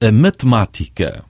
a matemática.